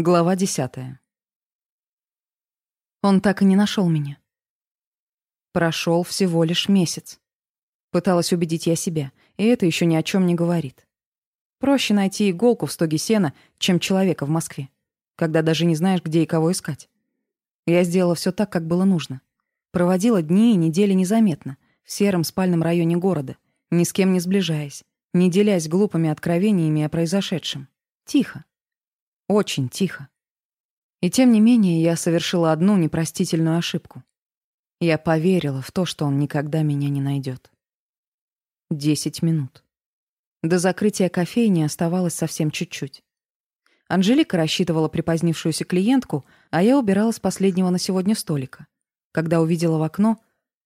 Глава десятая. Он так и не нашел меня. Прошел всего лишь месяц. Пыталась убедить я себя, и это еще ни о чем не говорит. Проще найти иголку в стоге сена, чем человека в Москве, когда даже не знаешь, где и кого искать. Я сделала все так, как было нужно. Проводила дни и недели незаметно, в сером спальном районе города, ни с кем не сближаясь, не делясь глупыми откровениями о произошедшем. Тихо. Очень тихо. И тем не менее я совершила одну непростительную ошибку. Я поверила в то, что он никогда меня не найдет. Десять минут. До закрытия кофейни оставалось совсем чуть-чуть. Анжелика рассчитывала припозднившуюся клиентку, а я убирала с последнего на сегодня столика, когда увидела в окно,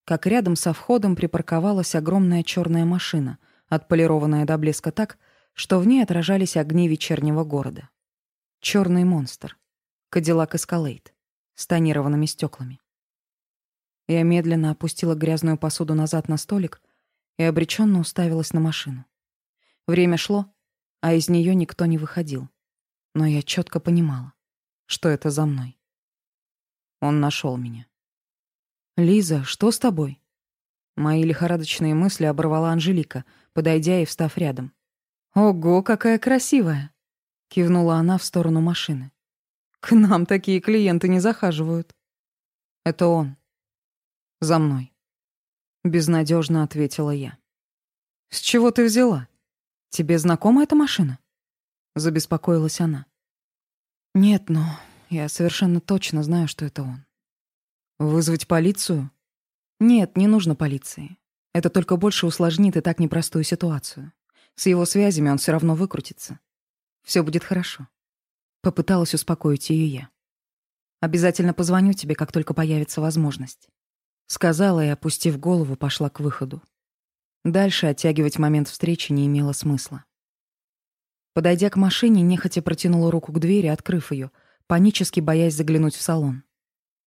как рядом со входом припарковалась огромная черная машина, отполированная до блеска так, что в ней отражались огни вечернего города. Черный монстр. Кадиллак Эскалейт. С тонированными стеклами. Я медленно опустила грязную посуду назад на столик и обреченно уставилась на машину. Время шло, а из нее никто не выходил. Но я четко понимала, что это за мной. Он нашел меня. «Лиза, что с тобой?» Мои лихорадочные мысли оборвала Анжелика, подойдя и встав рядом. «Ого, какая красивая!» Кивнула она в сторону машины. К нам такие клиенты не захаживают. Это он. За мной. Безнадежно ответила я. С чего ты взяла? Тебе знакома эта машина? Забеспокоилась она. Нет, но я совершенно точно знаю, что это он. Вызвать полицию? Нет, не нужно полиции. Это только больше усложнит и так непростую ситуацию. С его связями он все равно выкрутится. Все будет хорошо. Попыталась успокоить ее я. Обязательно позвоню тебе, как только появится возможность. Сказала и, опустив голову, пошла к выходу. Дальше оттягивать момент встречи не имело смысла. Подойдя к машине, нехотя протянула руку к двери, открыв ее, панически боясь заглянуть в салон.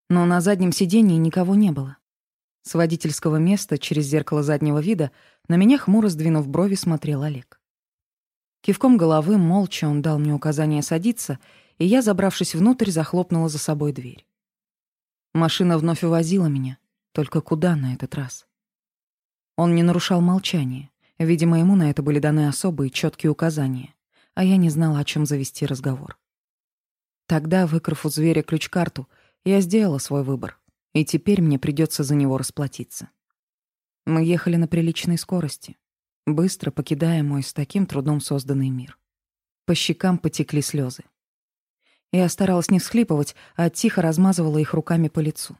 Но на заднем сиденье никого не было. С водительского места, через зеркало заднего вида, на меня, хмуро сдвинув брови, смотрел Олег. Кивком головы молча он дал мне указание садиться, и я, забравшись внутрь, захлопнула за собой дверь. Машина вновь увозила меня. Только куда на этот раз? Он не нарушал молчание. Видимо, ему на это были даны особые четкие указания, а я не знала, о чем завести разговор. Тогда, выкрав у зверя ключ-карту, я сделала свой выбор, и теперь мне придется за него расплатиться. Мы ехали на приличной скорости быстро покидая мой с таким трудом созданный мир. По щекам потекли слезы. Я старалась не всхлипывать, а тихо размазывала их руками по лицу.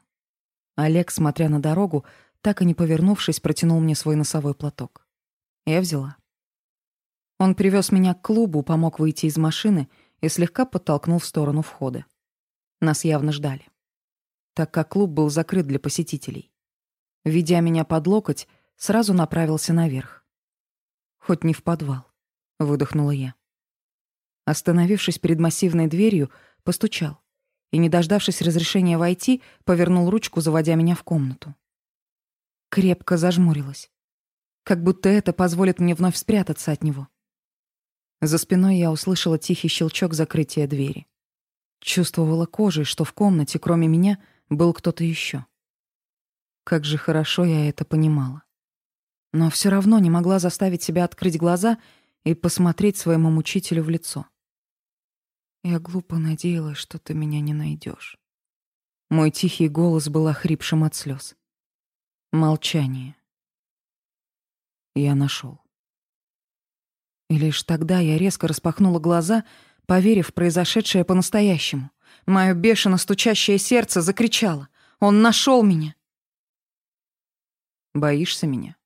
Олег, смотря на дорогу, так и не повернувшись, протянул мне свой носовой платок. Я взяла. Он привез меня к клубу, помог выйти из машины и слегка подтолкнул в сторону входа. Нас явно ждали. Так как клуб был закрыт для посетителей. Ведя меня под локоть, сразу направился наверх. Хоть не в подвал, выдохнула я. Остановившись перед массивной дверью, постучал и, не дождавшись разрешения войти, повернул ручку, заводя меня в комнату. Крепко зажмурилась, как будто это позволит мне вновь спрятаться от него. За спиной я услышала тихий щелчок закрытия двери. Чувствовала кожей, что в комнате, кроме меня, был кто-то еще. Как же хорошо я это понимала но все равно не могла заставить себя открыть глаза и посмотреть своему мучителю в лицо. Я глупо надеялась, что ты меня не найдешь. Мой тихий голос был охрипшим от слез. Молчание. Я нашел. И лишь тогда я резко распахнула глаза, поверив в произошедшее по-настоящему. Мое бешено стучащее сердце закричало. Он нашел меня. Боишься меня?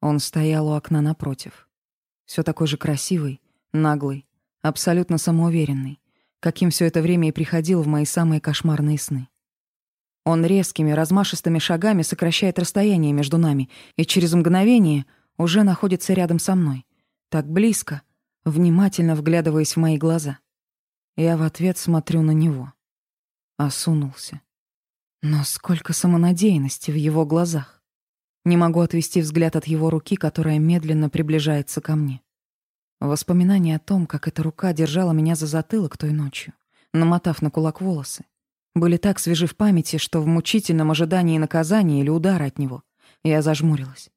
Он стоял у окна напротив. Все такой же красивый, наглый, абсолютно самоуверенный, каким все это время и приходил в мои самые кошмарные сны. Он резкими, размашистыми шагами сокращает расстояние между нами и через мгновение уже находится рядом со мной, так близко, внимательно вглядываясь в мои глаза. Я в ответ смотрю на него. Осунулся. Но сколько самонадеянности в его глазах. Не могу отвести взгляд от его руки, которая медленно приближается ко мне. Воспоминание о том, как эта рука держала меня за затылок той ночью, намотав на кулак волосы. Были так свежи в памяти, что в мучительном ожидании наказания или удара от него я зажмурилась.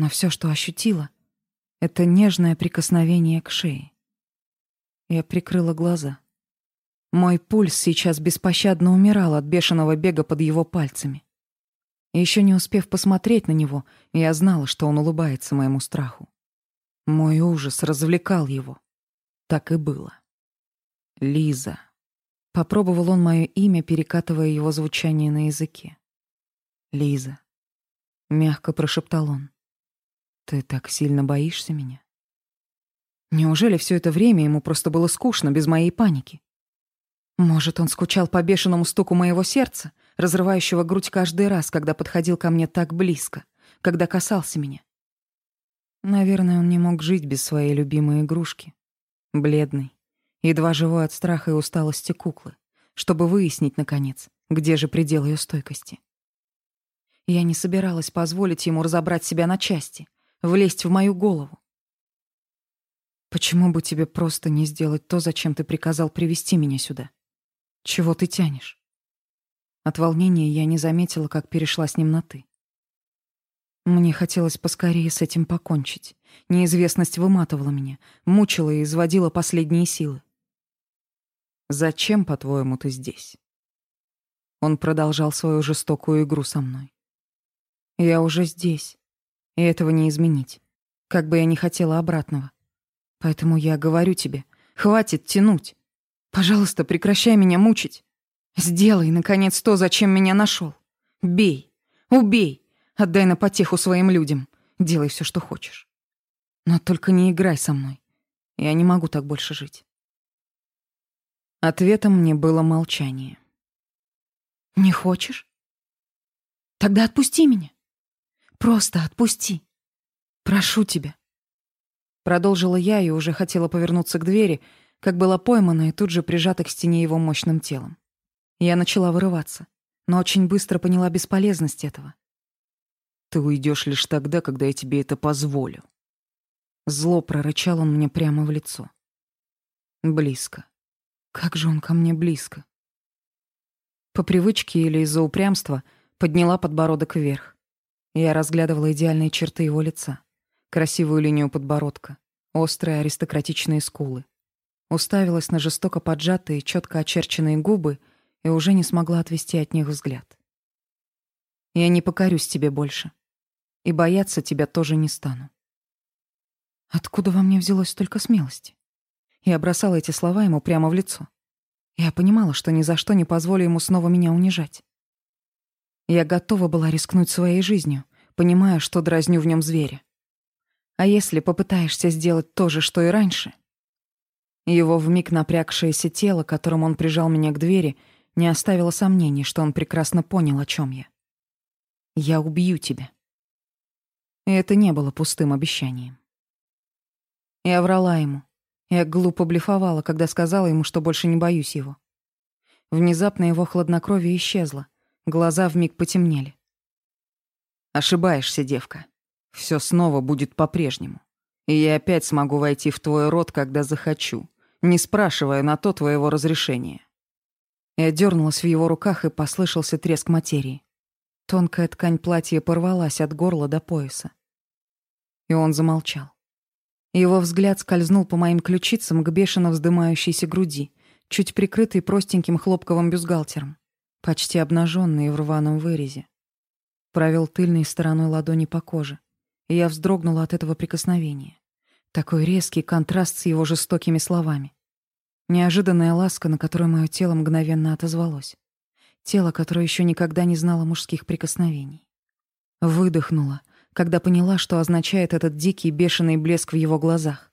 Но все, что ощутила, — это нежное прикосновение к шее. Я прикрыла глаза. Мой пульс сейчас беспощадно умирал от бешеного бега под его пальцами. Еще не успев посмотреть на него, я знала, что он улыбается моему страху. Мой ужас развлекал его. Так и было. Лиза. Попробовал он мое имя, перекатывая его звучание на языке. Лиза. Мягко прошептал он. Ты так сильно боишься меня? Неужели все это время ему просто было скучно без моей паники? Может, он скучал по бешеному стуку моего сердца, разрывающего грудь каждый раз, когда подходил ко мне так близко, когда касался меня? Наверное, он не мог жить без своей любимой игрушки. Бледный, едва живой от страха и усталости куклы, чтобы выяснить, наконец, где же предел ее стойкости. Я не собиралась позволить ему разобрать себя на части, влезть в мою голову. Почему бы тебе просто не сделать то, зачем ты приказал привести меня сюда? Чего ты тянешь? От волнения я не заметила, как перешла с ним на «ты». Мне хотелось поскорее с этим покончить. Неизвестность выматывала меня, мучила и изводила последние силы. «Зачем, по-твоему, ты здесь?» Он продолжал свою жестокую игру со мной. «Я уже здесь, и этого не изменить, как бы я ни хотела обратного. Поэтому я говорю тебе, хватит тянуть. Пожалуйста, прекращай меня мучить. Сделай, наконец, то, зачем меня нашел. Бей, убей, Отдай на потеху своим людям. Делай все, что хочешь. Но только не играй со мной. Я не могу так больше жить. Ответом мне было молчание. Не хочешь? Тогда отпусти меня. Просто отпусти. Прошу тебя. Продолжила я и уже хотела повернуться к двери, как была поймана и тут же прижата к стене его мощным телом. Я начала вырываться, но очень быстро поняла бесполезность этого. Ты уйдешь лишь тогда, когда я тебе это позволю. Зло прорычал он мне прямо в лицо. Близко. Как же он ко мне близко. По привычке или из-за упрямства подняла подбородок вверх. Я разглядывала идеальные черты его лица, красивую линию подбородка, острые аристократичные скулы. Уставилась на жестоко поджатые, четко очерченные губы и уже не смогла отвести от них взгляд. Я не покорюсь тебе больше и бояться тебя тоже не стану. Откуда во мне взялось столько смелости? Я бросала эти слова ему прямо в лицо. Я понимала, что ни за что не позволю ему снова меня унижать. Я готова была рискнуть своей жизнью, понимая, что дразню в нем зверя. А если попытаешься сделать то же, что и раньше? Его вмиг напрягшееся тело, которым он прижал меня к двери, не оставило сомнений, что он прекрасно понял, о чем я. «Я убью тебя». И это не было пустым обещанием. Я врала ему. Я глупо блефовала, когда сказала ему, что больше не боюсь его. Внезапно его хладнокровие исчезло. Глаза вмиг потемнели. Ошибаешься, девка. Все снова будет по-прежнему. И я опять смогу войти в твой рот, когда захочу, не спрашивая на то твоего разрешения. Я дернулась в его руках, и послышался треск материи. Тонкая ткань платья порвалась от горла до пояса и он замолчал. Его взгляд скользнул по моим ключицам к бешено вздымающейся груди, чуть прикрытой простеньким хлопковым бюстгальтером, почти обнаженной в рваном вырезе. Провел тыльной стороной ладони по коже, и я вздрогнула от этого прикосновения. Такой резкий контраст с его жестокими словами. Неожиданная ласка, на которую мое тело мгновенно отозвалось. Тело, которое еще никогда не знало мужских прикосновений. Выдохнула, когда поняла, что означает этот дикий бешеный блеск в его глазах.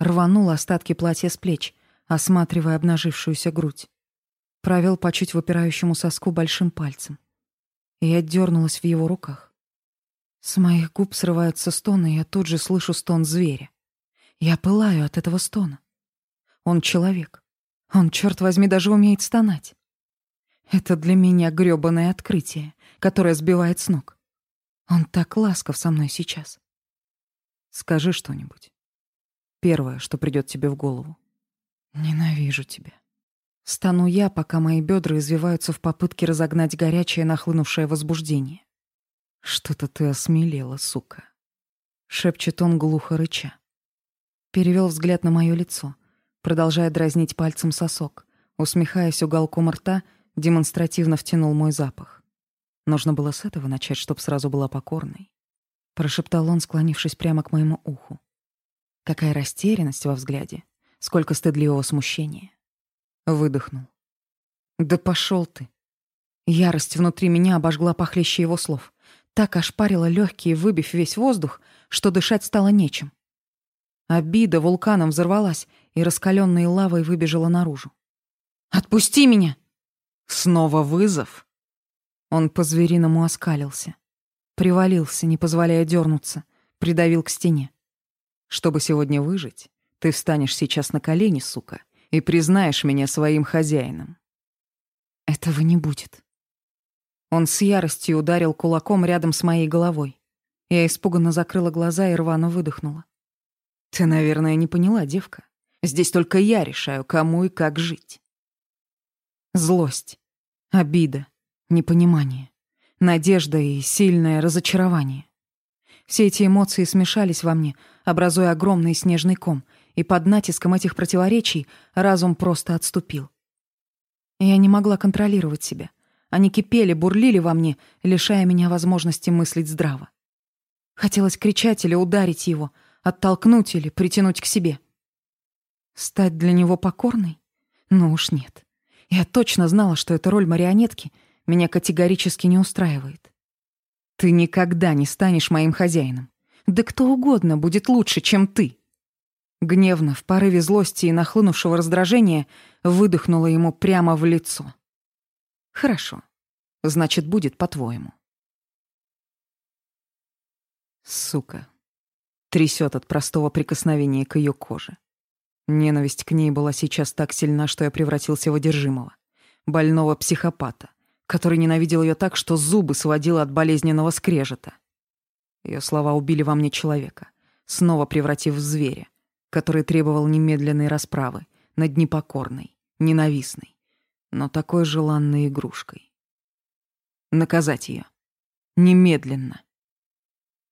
Рванула остатки платья с плеч, осматривая обнажившуюся грудь. Провел по чуть выпирающему соску большим пальцем. И отдернулась в его руках. С моих губ срываются стоны, и я тут же слышу стон зверя. Я пылаю от этого стона. Он человек. Он, черт возьми, даже умеет стонать. Это для меня грёбаное открытие, которое сбивает с ног. Он так ласков со мной сейчас. Скажи что-нибудь. Первое, что придет тебе в голову. Ненавижу тебя. Стану я, пока мои бедра извиваются в попытке разогнать горячее нахлынувшее возбуждение. «Что-то ты осмелела, сука», — шепчет он глухо рыча. Перевел взгляд на мое лицо, продолжая дразнить пальцем сосок, усмехаясь уголком рта, демонстративно втянул мой запах. Нужно было с этого начать, чтоб сразу была покорной. Прошептал он, склонившись прямо к моему уху. Какая растерянность во взгляде, сколько стыдливого смущения. Выдохнул. «Да пошел ты!» Ярость внутри меня обожгла похлеще его слов. Так ошпарила легкие, выбив весь воздух, что дышать стало нечем. Обида вулканом взорвалась и раскаленной лавой выбежала наружу. «Отпусти меня!» «Снова вызов?» Он по-звериному оскалился. Привалился, не позволяя дернуться, придавил к стене. «Чтобы сегодня выжить, ты встанешь сейчас на колени, сука, и признаешь меня своим хозяином. Этого не будет. Он с яростью ударил кулаком рядом с моей головой. Я испуганно закрыла глаза и рвано выдохнула. Ты, наверное, не поняла, девка. Здесь только я решаю, кому и как жить. Злость, обида, непонимание, надежда и сильное разочарование. Все эти эмоции смешались во мне, образуя огромный снежный ком, и под натиском этих противоречий разум просто отступил. Я не могла контролировать себя. Они кипели, бурлили во мне, лишая меня возможности мыслить здраво. Хотелось кричать или ударить его, оттолкнуть или притянуть к себе. Стать для него покорной? Ну уж нет. Я точно знала, что эта роль марионетки меня категорически не устраивает. Ты никогда не станешь моим хозяином. Да кто угодно будет лучше, чем ты. Гневно, в порыве злости и нахлынувшего раздражения, выдохнула ему прямо в лицо. Хорошо. Значит, будет по-твоему. Сука. Трясет от простого прикосновения к ее коже. Ненависть к ней была сейчас так сильна, что я превратился в одержимого. Больного психопата, который ненавидел ее так, что зубы сводило от болезненного скрежета. Ее слова убили во мне человека, снова превратив в зверя, который требовал немедленной расправы над непокорной, ненавистной, но такой желанной игрушкой. Наказать ее. Немедленно.